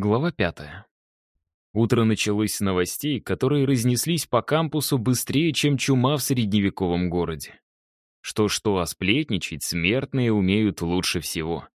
Глава пятая. Утро началось с новостей, которые разнеслись по кампусу быстрее, чем чума в средневековом городе. Что-что, а сплетничать смертные умеют лучше всего.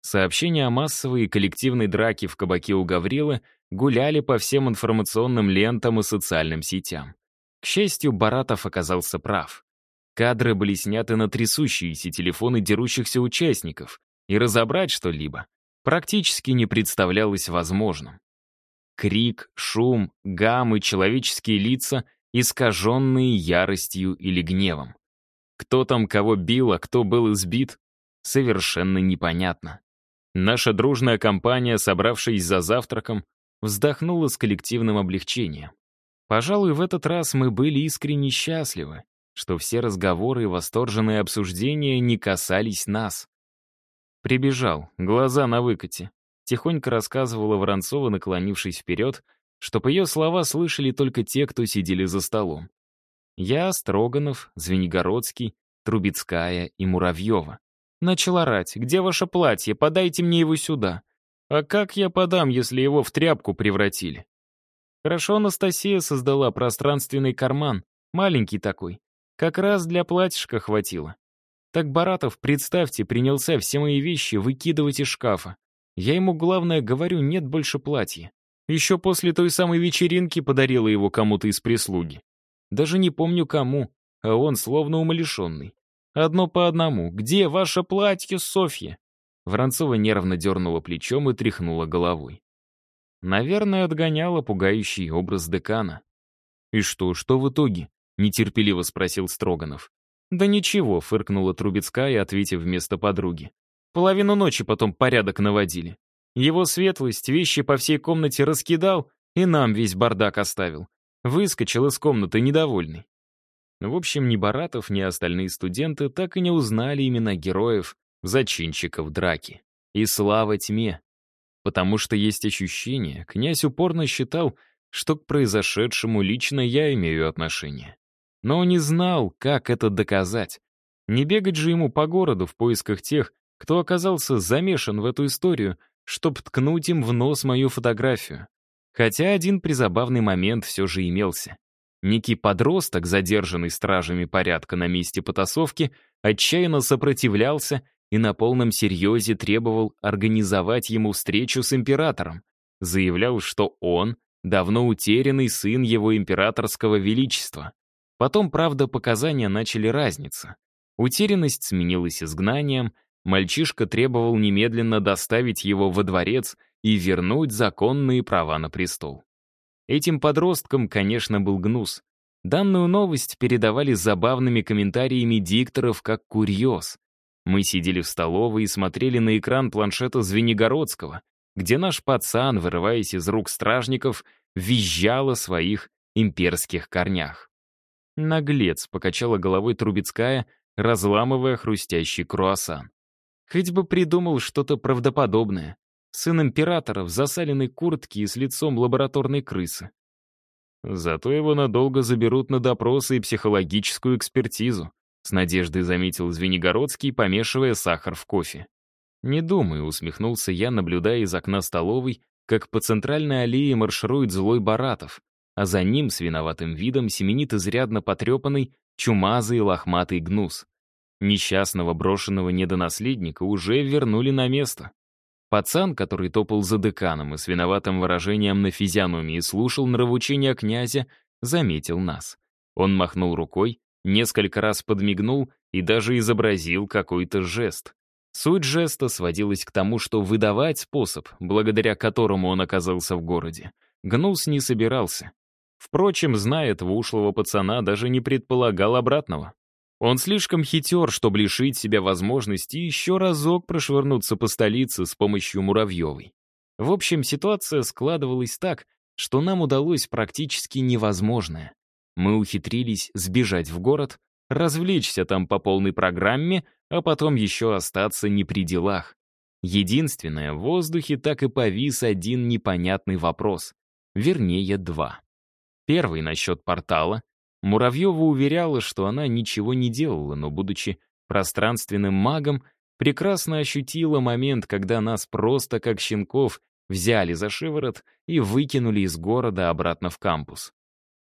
Сообщения о массовой и коллективной драке в кабаке у Гаврилы гуляли по всем информационным лентам и социальным сетям. К счастью, Баратов оказался прав. Кадры были сняты на трясущиеся телефоны дерущихся участников, и разобрать что-либо практически не представлялось возможным. Крик, шум, гаммы, человеческие лица, искаженные яростью или гневом. Кто там кого бил, а кто был избит, совершенно непонятно. Наша дружная компания, собравшись за завтраком, вздохнула с коллективным облегчением. Пожалуй, в этот раз мы были искренне счастливы, что все разговоры и восторженные обсуждения не касались нас. Прибежал, глаза на выкате. Тихонько рассказывала Воронцова, наклонившись вперед, что по ее слова слышали только те, кто сидели за столом. Я, Строганов, Звенигородский, Трубецкая и Муравьева. Начал орать. «Где ваше платье? Подайте мне его сюда». «А как я подам, если его в тряпку превратили?» Хорошо Анастасия создала пространственный карман, маленький такой. Как раз для платьишка хватило. Так Баратов, представьте, принялся все мои вещи выкидывать из шкафа. Я ему, главное, говорю, нет больше платья. Еще после той самой вечеринки подарила его кому-то из прислуги. Даже не помню кому, а он словно умалишенный. Одно по одному. «Где ваше платье, Софья?» Воронцова нервно дернула плечом и тряхнула головой. Наверное, отгоняла пугающий образ декана. «И что, что в итоге?» — нетерпеливо спросил Строганов. «Да ничего», — фыркнула Трубецкая, ответив вместо подруги. «Половину ночи потом порядок наводили. Его светлость вещи по всей комнате раскидал и нам весь бардак оставил. Выскочил из комнаты недовольный». В общем, ни Баратов, ни остальные студенты так и не узнали имена героев, зачинщиков драки. И слава тьме. Потому что есть ощущение, князь упорно считал, что к произошедшему лично я имею отношение но не знал, как это доказать. Не бегать же ему по городу в поисках тех, кто оказался замешан в эту историю, чтобы ткнуть им в нос мою фотографию. Хотя один призабавный момент все же имелся. Некий подросток, задержанный стражами порядка на месте потасовки, отчаянно сопротивлялся и на полном серьезе требовал организовать ему встречу с императором. Заявлял, что он — давно утерянный сын его императорского величества. Потом, правда, показания начали разниться. Утерянность сменилась изгнанием, мальчишка требовал немедленно доставить его во дворец и вернуть законные права на престол. Этим подросткам, конечно, был гнус. Данную новость передавали забавными комментариями дикторов как курьез. Мы сидели в столовой и смотрели на экран планшета Звенигородского, где наш пацан, вырываясь из рук стражников, визжал о своих имперских корнях. «Наглец», — покачала головой Трубецкая, разламывая хрустящий круассан. «Хоть бы придумал что-то правдоподобное. Сын императора в засаленной куртке и с лицом лабораторной крысы. Зато его надолго заберут на допросы и психологическую экспертизу», с надеждой заметил Звенигородский, помешивая сахар в кофе. «Не думаю», — усмехнулся я, наблюдая из окна столовой, как по центральной аллее марширует злой Баратов, а за ним с виноватым видом семенит изрядно потрепанный, чумазый лохматый гнус. Несчастного брошенного недонаследника уже вернули на место. Пацан, который топал за деканом и с виноватым выражением на физиономии слушал нравоучения князя, заметил нас. Он махнул рукой, несколько раз подмигнул и даже изобразил какой-то жест. Суть жеста сводилась к тому, что выдавать способ, благодаря которому он оказался в городе, Гнус не собирался. Впрочем, зная этого ушлого пацана, даже не предполагал обратного. Он слишком хитер, чтобы лишить себя возможности еще разок прошвырнуться по столице с помощью Муравьевой. В общем, ситуация складывалась так, что нам удалось практически невозможное. Мы ухитрились сбежать в город, развлечься там по полной программе, а потом еще остаться не при делах. Единственное, в воздухе так и повис один непонятный вопрос. Вернее, два. Первый насчет портала. Муравьева уверяла, что она ничего не делала, но, будучи пространственным магом, прекрасно ощутила момент, когда нас просто как щенков взяли за шиворот и выкинули из города обратно в кампус.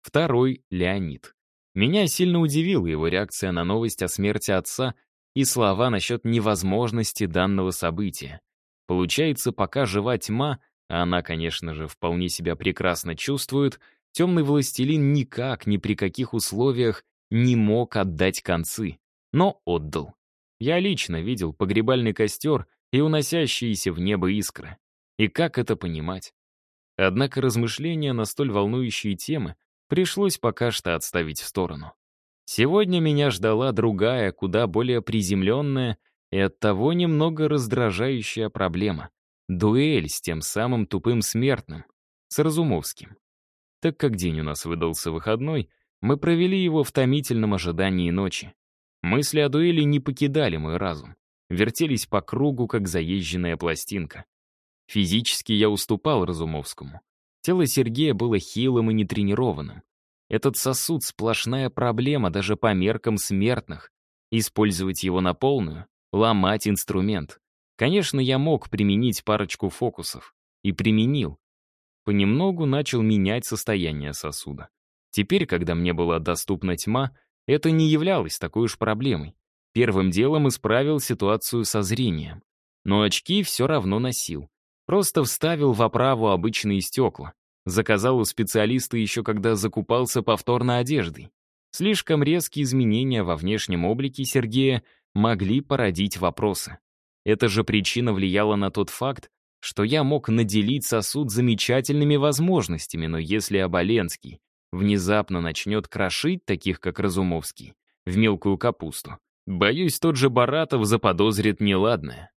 Второй — Леонид. Меня сильно удивила его реакция на новость о смерти отца и слова насчет невозможности данного события. Получается, пока жива тьма, а она, конечно же, вполне себя прекрасно чувствует, темный властелин никак, ни при каких условиях не мог отдать концы, но отдал. Я лично видел погребальный костер и уносящиеся в небо искры. И как это понимать? Однако размышления на столь волнующие темы пришлось пока что отставить в сторону. Сегодня меня ждала другая, куда более приземленная и оттого немного раздражающая проблема. Дуэль с тем самым тупым смертным, с Разумовским. Так как день у нас выдался выходной, мы провели его в томительном ожидании ночи. Мысли о дуэли не покидали мой разум, вертелись по кругу, как заезженная пластинка. Физически я уступал Разумовскому. Тело Сергея было хилым и нетренированным. Этот сосуд — сплошная проблема даже по меркам смертных. Использовать его на полную — ломать инструмент. Конечно, я мог применить парочку фокусов. И применил. Понемногу начал менять состояние сосуда. Теперь, когда мне была доступна тьма, это не являлось такой уж проблемой. Первым делом исправил ситуацию со зрением. Но очки все равно носил. Просто вставил в оправу обычные стекла. Заказал у специалиста еще когда закупался повторно одеждой. Слишком резкие изменения во внешнем облике Сергея могли породить вопросы. Эта же причина влияла на тот факт, что я мог наделить сосуд замечательными возможностями, но если Оболенский внезапно начнет крошить таких, как Разумовский, в мелкую капусту, боюсь, тот же Баратов заподозрит неладное.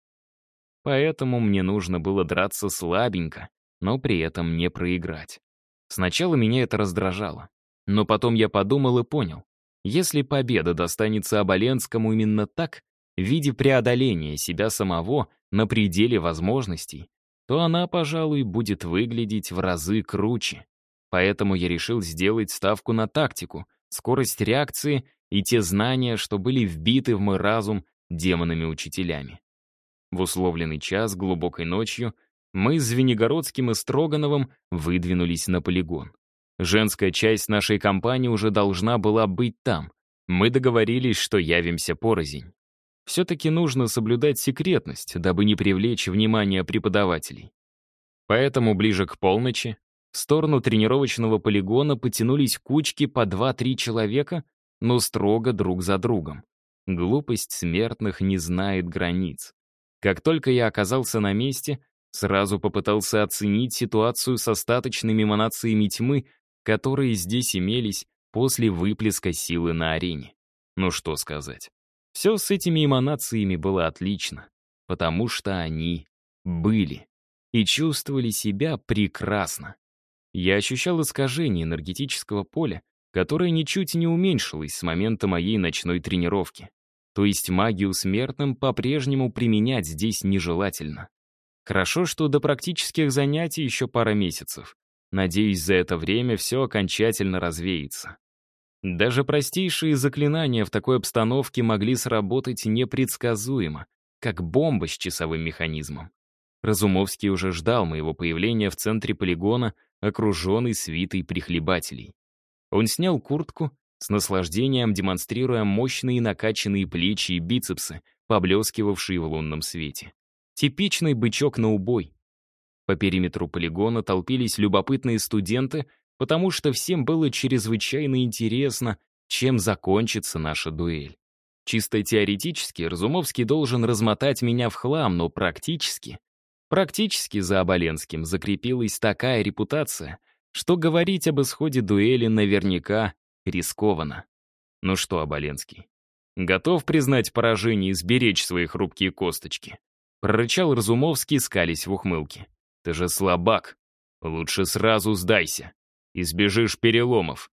Поэтому мне нужно было драться слабенько, но при этом не проиграть. Сначала меня это раздражало. Но потом я подумал и понял. Если победа достанется Оболенскому именно так, в виде преодоления себя самого на пределе возможностей, то она, пожалуй, будет выглядеть в разы круче. Поэтому я решил сделать ставку на тактику, скорость реакции и те знания, что были вбиты в мой разум демонами-учителями. В условленный час, глубокой ночью, мы с Звенигородским и Строгановым выдвинулись на полигон. Женская часть нашей компании уже должна была быть там. Мы договорились, что явимся порознь. Все-таки нужно соблюдать секретность, дабы не привлечь внимание преподавателей. Поэтому ближе к полночи в сторону тренировочного полигона потянулись кучки по 2-3 человека, но строго друг за другом. Глупость смертных не знает границ. Как только я оказался на месте, Сразу попытался оценить ситуацию с остаточными эманациями тьмы, которые здесь имелись после выплеска силы на арене. Ну что сказать. Все с этими эманациями было отлично, потому что они были и чувствовали себя прекрасно. Я ощущал искажение энергетического поля, которое ничуть не уменьшилось с момента моей ночной тренировки. То есть магию смертным по-прежнему применять здесь нежелательно. Хорошо, что до практических занятий еще пара месяцев. Надеюсь, за это время все окончательно развеется. Даже простейшие заклинания в такой обстановке могли сработать непредсказуемо, как бомба с часовым механизмом. Разумовский уже ждал моего появления в центре полигона, окруженный свитой прихлебателей. Он снял куртку, с наслаждением демонстрируя мощные накачанные плечи и бицепсы, поблескивавшие в лунном свете. Типичный бычок на убой. По периметру полигона толпились любопытные студенты, потому что всем было чрезвычайно интересно, чем закончится наша дуэль. Чисто теоретически Разумовский должен размотать меня в хлам, но практически... Практически за Оболенским закрепилась такая репутация, что говорить об исходе дуэли наверняка рискованно. Ну что, Оболенский, готов признать поражение и сберечь свои хрупкие косточки? Прорычал Разумовский, скались в ухмылке. «Ты же слабак. Лучше сразу сдайся. Избежишь переломов».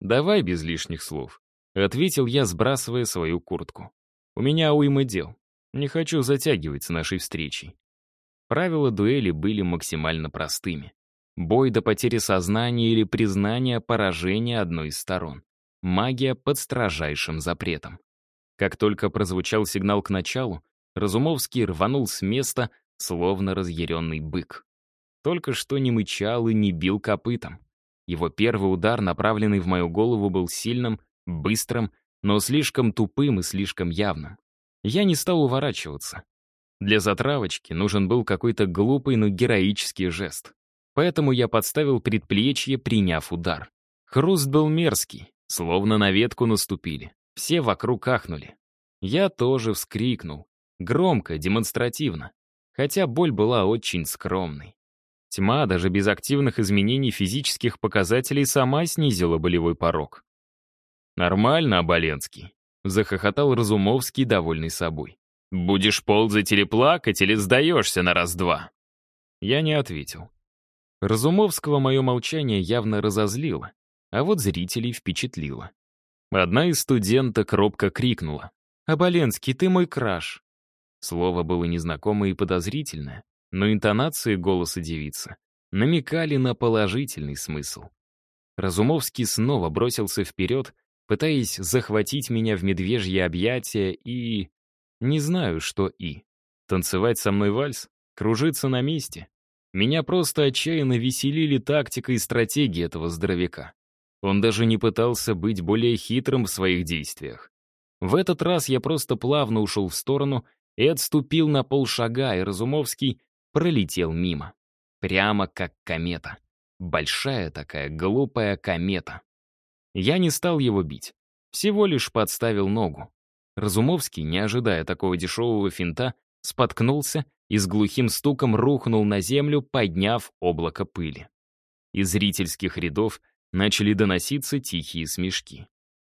«Давай без лишних слов», — ответил я, сбрасывая свою куртку. «У меня уйма дел. Не хочу затягивать с нашей встречей». Правила дуэли были максимально простыми. Бой до потери сознания или признания поражения одной из сторон. Магия под строжайшим запретом. Как только прозвучал сигнал к началу, Разумовский рванул с места, словно разъяренный бык. только что не мычал и не бил копытом. Его первый удар, направленный в мою голову, был сильным, быстрым, но слишком тупым и слишком явным. Я не стал уворачиваться. Для затравочки нужен был какой-то глупый, но героический жест. Поэтому я подставил предплечье, приняв удар. Хруст был мерзкий, словно на ветку наступили. Все вокруг ахнули. Я тоже вскрикнул. Громко, демонстративно. Хотя боль была очень скромной. Тьма, даже без активных изменений физических показателей, сама снизила болевой порог. «Нормально, Оболенский», — захохотал Разумовский, довольный собой. «Будешь ползать или плакать, или сдаешься на раз-два?» Я не ответил. Разумовского мое молчание явно разозлило, а вот зрителей впечатлило. Одна из студенток робко крикнула. «Оболенский, ты мой краш!» Слово было незнакомое и подозрительное, но интонации голоса девицы намекали на положительный смысл. Разумовский снова бросился вперед, пытаясь захватить меня в медвежье объятия и... Не знаю, что и. Танцевать со мной вальс? Кружиться на месте? Меня просто отчаянно веселили тактика и стратегия этого здоровяка. Он даже не пытался быть более хитрым в своих действиях. В этот раз я просто плавно ушел в сторону и отступил на полшага, и Разумовский пролетел мимо. Прямо как комета. Большая такая глупая комета. Я не стал его бить. Всего лишь подставил ногу. Разумовский, не ожидая такого дешевого финта, споткнулся и с глухим стуком рухнул на землю, подняв облако пыли. Из зрительских рядов начали доноситься тихие смешки.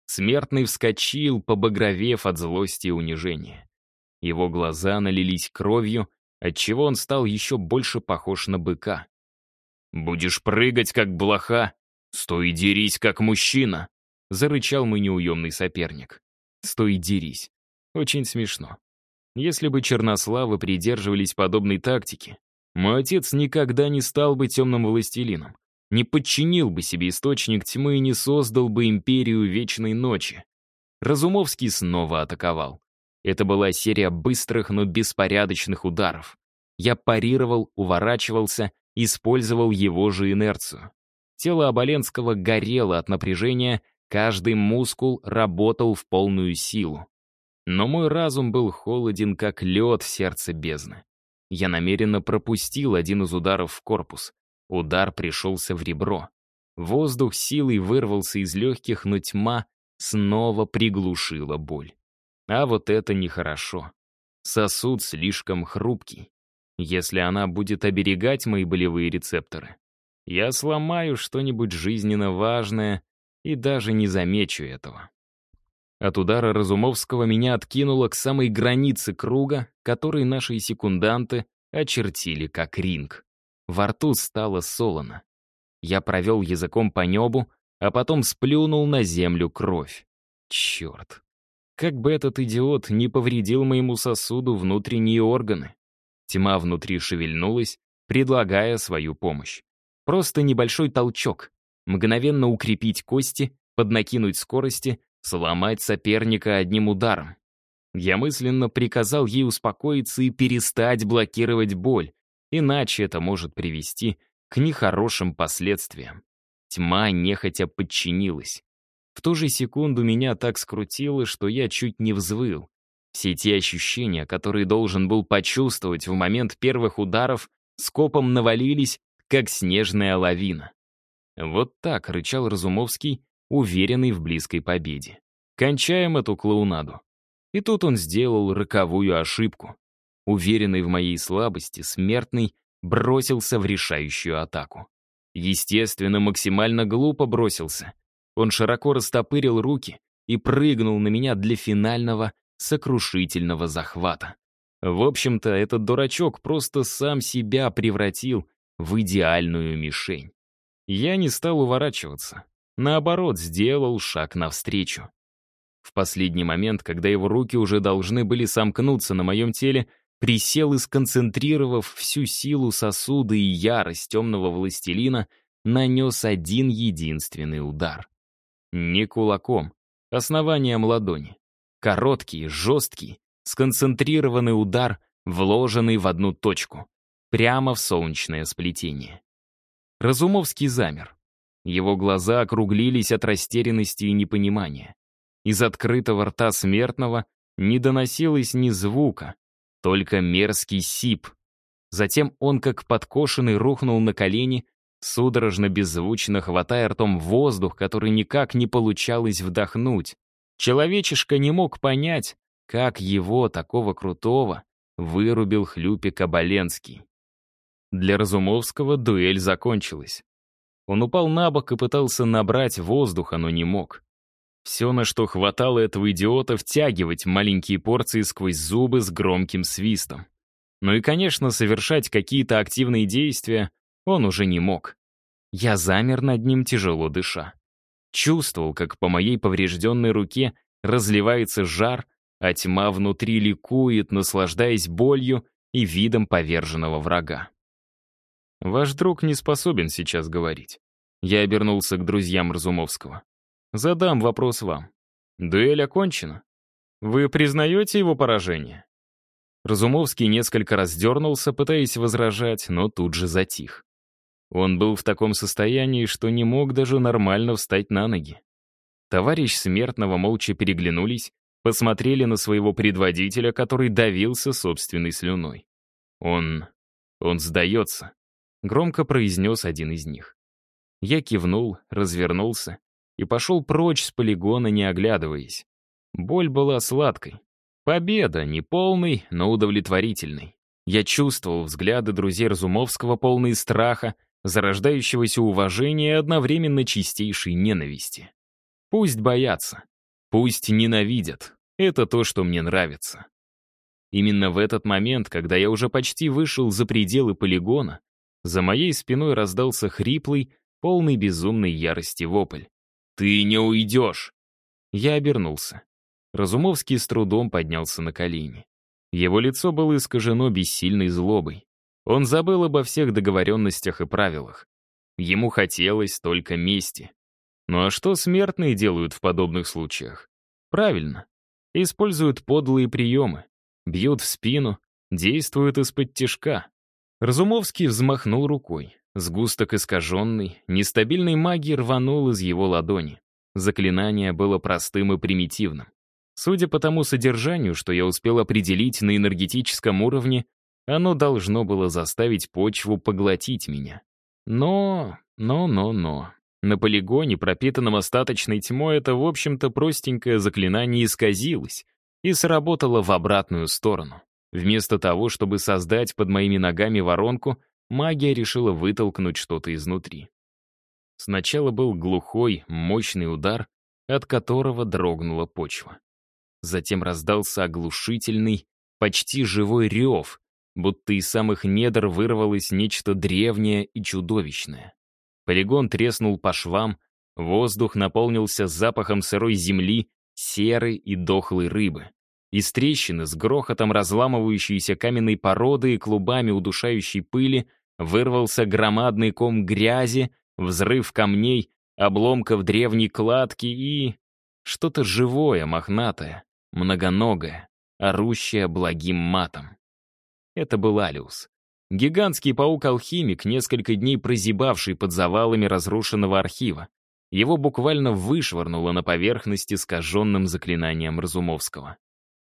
Смертный вскочил, побагровев от злости и унижения. Его глаза налились кровью, отчего он стал еще больше похож на быка. «Будешь прыгать, как блоха, стой и дерись, как мужчина!» — зарычал мой неуемный соперник. «Стой и дерись». Очень смешно. Если бы чернославы придерживались подобной тактики, мой отец никогда не стал бы темным властелином, не подчинил бы себе источник тьмы и не создал бы империю вечной ночи. Разумовский снова атаковал. Это была серия быстрых, но беспорядочных ударов. Я парировал, уворачивался, использовал его же инерцию. Тело Оболенского горело от напряжения, каждый мускул работал в полную силу. Но мой разум был холоден, как лед в сердце бездны. Я намеренно пропустил один из ударов в корпус. Удар пришелся в ребро. Воздух силой вырвался из легких, но тьма снова приглушила боль. А вот это нехорошо. Сосуд слишком хрупкий. Если она будет оберегать мои болевые рецепторы, я сломаю что-нибудь жизненно важное и даже не замечу этого. От удара Разумовского меня откинуло к самой границе круга, который наши секунданты очертили как ринг. Во рту стало солоно. Я провел языком по небу, а потом сплюнул на землю кровь. Черт. Как бы этот идиот не повредил моему сосуду внутренние органы. Тьма внутри шевельнулась, предлагая свою помощь. Просто небольшой толчок. Мгновенно укрепить кости, поднакинуть скорости, сломать соперника одним ударом. Я мысленно приказал ей успокоиться и перестать блокировать боль, иначе это может привести к нехорошим последствиям. Тьма нехотя подчинилась. В ту же секунду меня так скрутило, что я чуть не взвыл. Все те ощущения, которые должен был почувствовать в момент первых ударов, скопом навалились, как снежная лавина. Вот так рычал Разумовский, уверенный в близкой победе. Кончаем эту клоунаду. И тут он сделал роковую ошибку. Уверенный в моей слабости, смертный бросился в решающую атаку. Естественно, максимально глупо бросился. Он широко растопырил руки и прыгнул на меня для финального сокрушительного захвата. В общем-то, этот дурачок просто сам себя превратил в идеальную мишень. Я не стал уворачиваться. Наоборот, сделал шаг навстречу. В последний момент, когда его руки уже должны были сомкнуться на моем теле, присел и, сконцентрировав всю силу сосуда и ярость темного властелина, нанес один единственный удар. Не кулаком, основанием ладони. Короткий, жесткий, сконцентрированный удар, вложенный в одну точку. прямо в солнечное сплетение. Разумовский замер. Его глаза округлились от растерянности и непонимания. Из открытого рта смертного не доносилось ни звука, только мерзкий сип. Затем он, как подкошенный, рухнул на колени, судорожно беззвучно хватая ртом воздух, который никак не получалось вдохнуть. Человечишка не мог понять, как его, такого крутого, вырубил Хлюпик Оболенский. Для Разумовского дуэль закончилась. Он упал на бок и пытался набрать воздуха, но не мог. Все, на что хватало этого идиота, втягивать маленькие порции сквозь зубы с громким свистом. Ну и, конечно, совершать какие-то активные действия он уже не мог. Я замер над ним, тяжело дыша. Чувствовал, как по моей поврежденной руке разливается жар, а тьма внутри ликует, наслаждаясь болью и видом поверженного врага. Ваш друг не способен сейчас говорить. Я обернулся к друзьям Разумовского. Задам вопрос вам. Дуэль окончена. Вы признаете его поражение? Разумовский несколько раз дернулся, пытаясь возражать, но тут же затих. Он был в таком состоянии, что не мог даже нормально встать на ноги. Товарищ Смертного молча переглянулись, посмотрели на своего предводителя, который давился собственной слюной. Он... он сдается. Громко произнес один из них. Я кивнул, развернулся и пошел прочь с полигона, не оглядываясь. Боль была сладкой. Победа, не полной, но удовлетворительной. Я чувствовал взгляды друзей Разумовского, полные страха, зарождающегося уважения и одновременно чистейшей ненависти. Пусть боятся, пусть ненавидят. Это то, что мне нравится. Именно в этот момент, когда я уже почти вышел за пределы полигона, за моей спиной раздался хриплый, полный безумной ярости вопль. «Ты не уйдешь!» Я обернулся. Разумовский с трудом поднялся на колени. Его лицо было искажено бессильной злобой. Он забыл обо всех договоренностях и правилах. Ему хотелось только мести. Ну а что смертные делают в подобных случаях? Правильно. Используют подлые приемы. Бьют в спину, действуют из-под тишка. Разумовский взмахнул рукой. Сгусток искаженный, нестабильной магии рванул из его ладони. Заклинание было простым и примитивным. Судя по тому содержанию, что я успел определить на энергетическом уровне, оно должно было заставить почву поглотить меня. Но, но, но, но. На полигоне, пропитанном остаточной тьмой, это, в общем-то, простенькое заклинание исказилось и сработало в обратную сторону. Вместо того, чтобы создать под моими ногами воронку, магия решила вытолкнуть что-то изнутри. Сначала был глухой, мощный удар, от которого дрогнула почва. Затем раздался оглушительный, почти живой рев, будто из самых недр вырвалось нечто древнее и чудовищное. Полигон треснул по швам, воздух наполнился запахом сырой земли, серой и дохлой рыбы. Из трещины с грохотом разламывающейся каменной породы и клубами удушающей пыли вырвался громадный ком грязи, взрыв камней, обломков древней кладки и... что-то живое, мохнатое, многоногое, орущее благим матом. Это был Алиус. Гигантский паук-алхимик, несколько дней прозябавший под завалами разрушенного архива. Его буквально вышвырнуло на поверхности искаженным заклинанием Разумовского.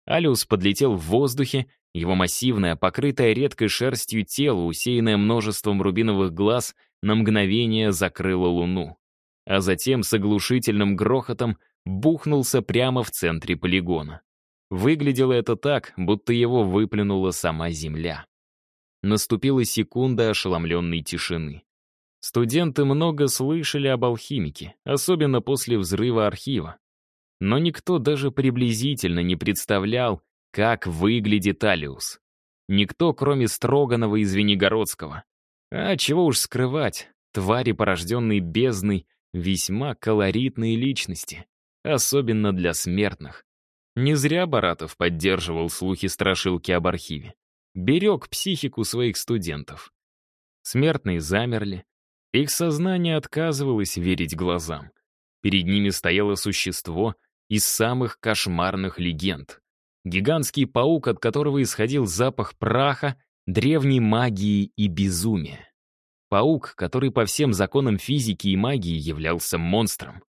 Алиус подлетел в воздухе, его массивное, покрытое редкой шерстью тело, усеянное множеством рубиновых глаз, на мгновение закрыло луну. А затем с оглушительным грохотом бухнулся прямо в центре полигона. Выглядело это так, будто его выплюнула сама земля. Наступила секунда ошеломленной тишины. Студенты много слышали об алхимике, особенно после взрыва архива. Но никто даже приблизительно не представлял, как выглядит Алиус. Никто, кроме Строганова и Звенигородского. А чего уж скрывать, твари, порожденные бездной, весьма колоритные личности, особенно для смертных. Не зря Баратов поддерживал слухи страшилки об архиве. Берег психику своих студентов. Смертные замерли. Их сознание отказывалось верить глазам. Перед ними стояло существо, из самых кошмарных легенд. Гигантский паук, от которого исходил запах праха древней магии и безумия. Паук, который по всем законам физики и магии являлся монстром.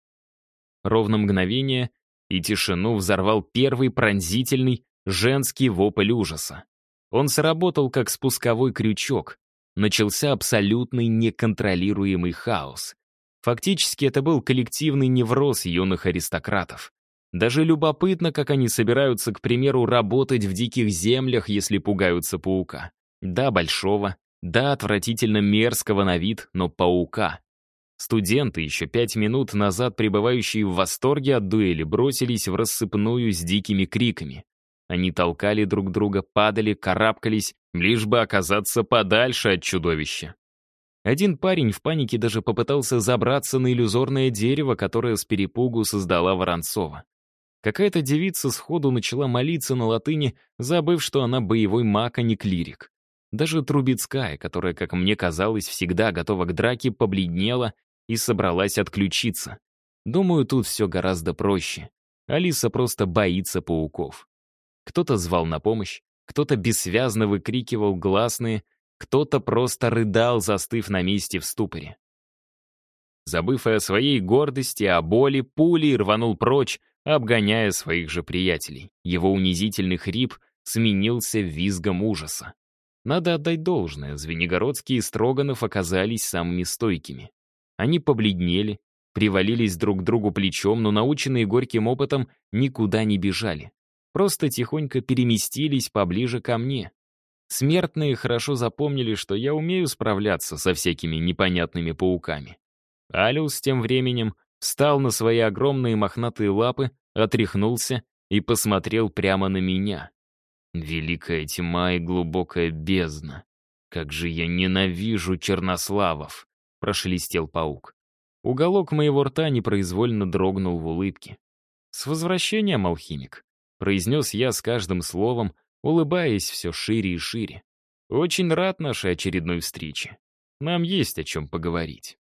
Ровно мгновение, и тишину взорвал первый пронзительный женский вопль ужаса. Он сработал как спусковой крючок. Начался абсолютный неконтролируемый хаос. Фактически это был коллективный невроз юных аристократов. Даже любопытно, как они собираются, к примеру, работать в диких землях, если пугаются паука. Да, большого, да, отвратительно мерзкого на вид, но паука. Студенты, еще пять минут назад пребывающие в восторге от дуэли, бросились в рассыпную с дикими криками. Они толкали друг друга, падали, карабкались, лишь бы оказаться подальше от чудовища. Один парень в панике даже попытался забраться на иллюзорное дерево, которое с перепугу создала Воронцова. Какая-то девица сходу начала молиться на латыни, забыв, что она боевой маг, а не клирик. Даже Трубецкая, которая, как мне казалось, всегда готова к драке, побледнела и собралась отключиться. Думаю, тут все гораздо проще. Алиса просто боится пауков. Кто-то звал на помощь, кто-то бессвязно выкрикивал гласные, кто-то просто рыдал, застыв на месте в ступоре. Забыв о своей гордости, о боли, пулей рванул прочь, обгоняя своих же приятелей. Его унизительный хрип сменился визгом ужаса. Надо отдать должное, Звенигородские и Строганов оказались самыми стойкими. Они побледнели, привалились друг к другу плечом, но, наученные горьким опытом, никуда не бежали. Просто тихонько переместились поближе ко мне. Смертные хорошо запомнили, что я умею справляться со всякими непонятными пауками. Алиус тем временем встал на свои огромные мохнатые лапы, отряхнулся и посмотрел прямо на меня. Великая тьма и глубокая бездна. Как же я ненавижу чернославов, прошелестел паук. Уголок моего рта непроизвольно дрогнул в улыбке. «С возвращением, алхимик», — произнес я с каждым словом, улыбаясь все шире и шире. «Очень рад нашей очередной встрече. Нам есть о чем поговорить».